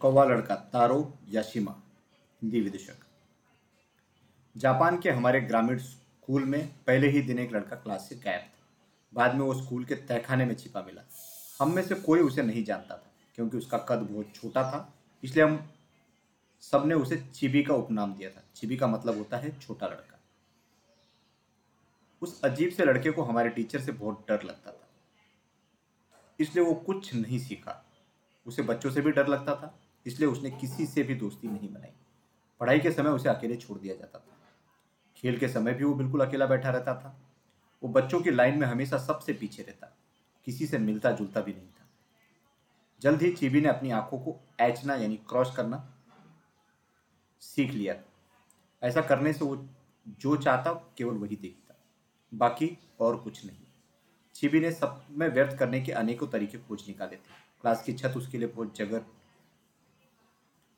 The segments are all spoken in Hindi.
कौवा लड़का तारो याशिमा हिंदी विदूषक जापान के हमारे ग्रामीण स्कूल में पहले ही दिन एक लड़का क्लास से गायब था। बाद में वो स्कूल के तहखाने में छिपा मिला। हम में से कोई उसे नहीं जानता था, क्योंकि उसका कद बहुत छोटा था, इसलिए हम सबने उसे चिबी का उपनाम दिया था। चिबी का मतलब होता है छोटा लड़का। उस अजीब से लड़के को हमारे टीचर से बहुत डर लगता था। इसलिए वो कुछ नहीं सीखा। उसे बच्चों से भी डर लगता था इसलिए उसने किसी से भी दोस्ती नहीं बनाई। पढ़ाई के समय उसे अकेले छोड़ दिया जाता था। खेल के समय भी वो बिल्कुल अकेला बैठा रहता था। वो बच्चों की लाइन में हमेशा सबसे पीछे रहता। किसी से मिलता जुलता भी नहीं था। जल्द ही चीबी ने अपनी आँखों को ऐचना यानी क्रॉस करना सीख लिया। ऐसा करने से वो जो चाहता, केवल वही देखता। बाकी और कुछ नहीं। चिबी ने सब में व्यर्थ करने के अनेकों तरीके खोज निकाले थे। क्लास की छत उसके लिए बहुत जगह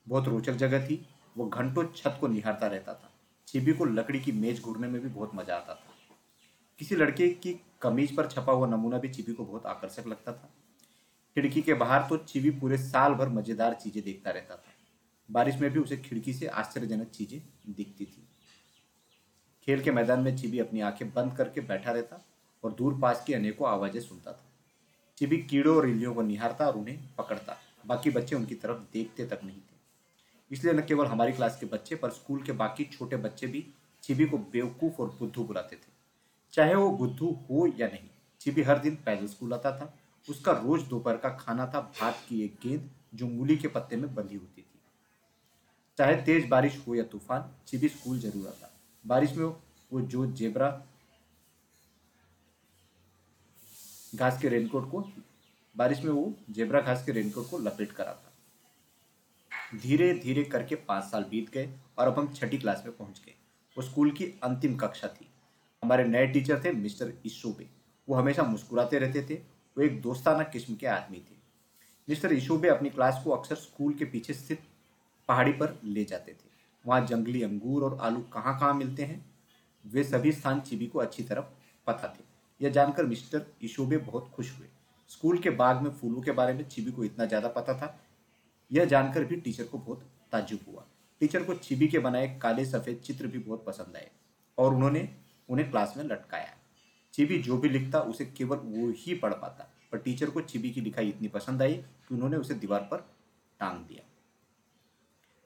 बहुत रोचक जगह थी। वो घंटों छत को निहारता रहता था। चिबी को लकड़ी की मेज घूरने में भी बहुत मज़ा आता था। किसी लड़के की कमीज पर छपा हुआ नमूना भी चिबी को बहुत आकर्षक लगता था। खिड़की के बाहर तो चिबी पूरे साल भर मज़ेदार चीज़ें देखता रहता था। बारिश में भी उसे खिड़की से आश्चर्यजनक चीज़ें दिखती थी। खेल के मैदान में चिबी अपनी आँखें बंद करके बैठा रहता और दूर पास की अनेकों आवाज़ें सुनता था। चिबी कीड़ों और इल्लियों को निहारता और उन्हें पकड़ता। बाकी बच्चे उनकी तरफ़ देखते तक नहीं थे। इसलिए न केवल हमारी क्लास के बच्चे, पर स्कूल के बाकी छोटे बच्चे भी चिबी को बेवकूफ़ और बुद्धू बुलाते थे। चाहे वो बुद्धू हो या नहीं चिबी हर दिन पैदल स्कूल आता था। उसका रोज दोपहर का खाना था, भात की एक गेंद जो मूली के पत्ते में बंधी होती थी। चाहे तेज बारिश हो या तूफ़ान चिबी स्कूल ज़रूर आता। बारिश में वो जो जेबरा, घास के रेनकोट को, बारिश में वो जेबरा घास के रेनकोट को लपेट कर आता। धीरे धीरे करके पाँच साल बीत गए और अब हम छठी क्लास में पहुँच गए। वो स्कूल की अंतिम कक्षा थी। हमारे नए टीचर थे मिस्टर ईशोबे वो हमेशा मुस्कुराते रहते थे। वो एक दोस्ताना किस्म के आदमी थे। मिस्टर ईशोबे अपनी क्लास को अक्सर स्कूल के पीछे स्थित पहाड़ी पर ले जाते थे। वहाँ जंगली अंगूर और आलू कहाँ कहाँ मिलते हैं, वे सभी स्थान चिबी को अच्छी तरह पता थे। यह जानकर मिस्टर ईशोबे बहुत खुश हुए। स्कूल के बाग में फूलों के बारे में चिबी को इतना ज़्यादा पता था यह जानकर भी टीचर को बहुत ताजुब हुआ। टीचर को छिबी के बनाए काले सफ़ेद चित्र भी बहुत पसंद आए और उन्होंने उन्हें क्लास में लटकाया। छिबी जो भी लिखता, उसे केवल वो ही पढ़ पाता, पर टीचर को छिबी की लिखाई इतनी पसंद आई कि उन्होंने उसे दीवार पर टांग दिया।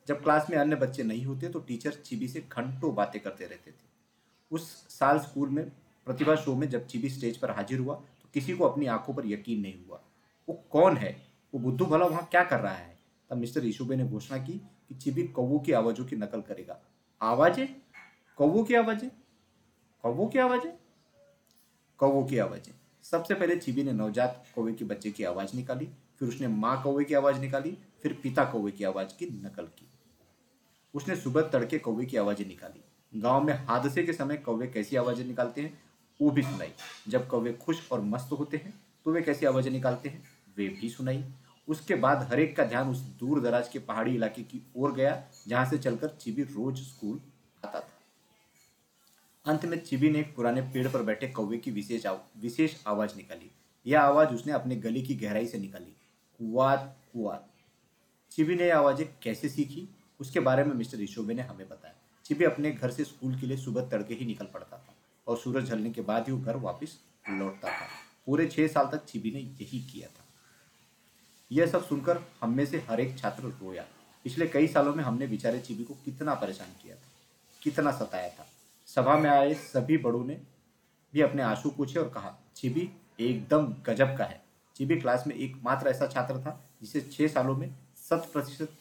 जब क्लास में अन्य बच्चे नहीं होते तो टीचर चिबी से घंटों बातें करते रहते थे। उस साल स्कूल में, प्रतिभा शो में जब चिबी स्टेज पर हाजिर हुआ तो किसी को अपनी आँखों पर यकीन नहीं हुआ। वो कौन है? वो बुद्धू भला वहाँ क्या कर रहा है? तब मिस्टर ईशुबे ने घोषणा की कि चिबी कौवों की आवाजों की नकल करेगा। आवाज़ें? कौवों की आवाज़ें? कौवों की आवाज़ें? कौवों की आवाज़ें। सबसे पहले चिबी ने नवजात कौवे के बच्चे की आवाज़ निकाली, फिर उसने माँ कौवे की आवाज़ निकाली, फिर पिता कौवे की आवाज़ की नकल की। उसने सुबह तड़के कौवे की आवाज़ें निकाली। गाँव में हादसे के समय कौवे कैसी आवाज़ें निकालते हैं? वो भी सुनाई। जब कौवे खुश और मस्त होते हैं तो वे कैसी आवाज़ें निकालते हैं? वे भी सुनाई। उसके बाद हरेक का ध्यान उस दूर दराज के पहाड़ी इलाके की ओर गया, जहाँ से चलकर चिबी रोज स्कूल आता था। अंत में चिबी ने एक पुराने पेड़ पर बैठे कौवे की विशेष विशेष आवाज़ निकाली। यह आवाज़ उसने अपने गले की गहराई से निकाली। कुआत कुआत चिबी ने यह आवाज़ें कैसे सीखी? उसके बारे में मिस्टर ईशोबे ने हमें बताया। चिबी अपने घर से स्कूल के लिए सुबह तड़के ही निकल पड़ता था और सूरज ढलने के बाद ही वो घर वापस लौटता था। पूरे छह साल तक चिबी ने यही किया था। यह सब सुनकर हम में से हर एक छात्र रोया। पिछले कई सालों में हमने बेचारे चिबी को कितना परेशान किया था, कितना सताया था। सभा में आए सभी बड़ों ने भी अपने आँसू पूछे और कहा, चिबी, एकदम गजब का है। चिबी क्लास में एकमात्र ऐसा छात्र था जिसे छह सालों में शत प्रतिशत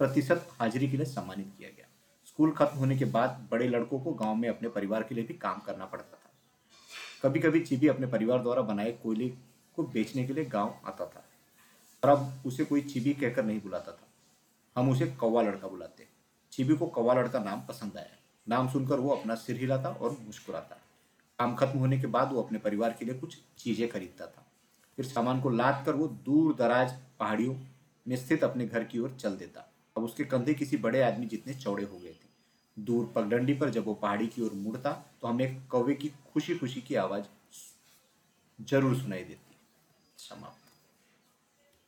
प्रतिशत हाजिरी के लिए सम्मानित किया गया। स्कूल खत्म होने के बाद बड़े लड़कों को गाँव में अपने परिवार के लिए भी काम करना पड़ता था। कभी कभी चिबी अपने परिवार द्वारा बनाए कोयले को बेचने के लिए गाँव आता था। और अब उसे कोई चिबी कहकर नहीं बुलाता था। हम उसे कौवा लड़का बुलाते चिबी को कौवा लड़का नाम पसंद आया। नाम सुनकर वो अपना सिर हिलाता और मुस्कुराता। काम खत्म होने के बाद वो अपने परिवार के लिए कुछ चीज़ें खरीदता था। फिर सामान को लाद कर वो दूर दराज पहाड़ियों में स्थित अपने घर की ओर चल देता। अब उसके कंधे किसी बड़े आदमी जितने चौड़े हो गए थे। दूर पगडंडी पर जब वो पहाड़ी की ओर मुड़ता तो हमें कौवे की खुशी खुशी की आवाज़ ज़रूर सुनाई देती। समाप्त।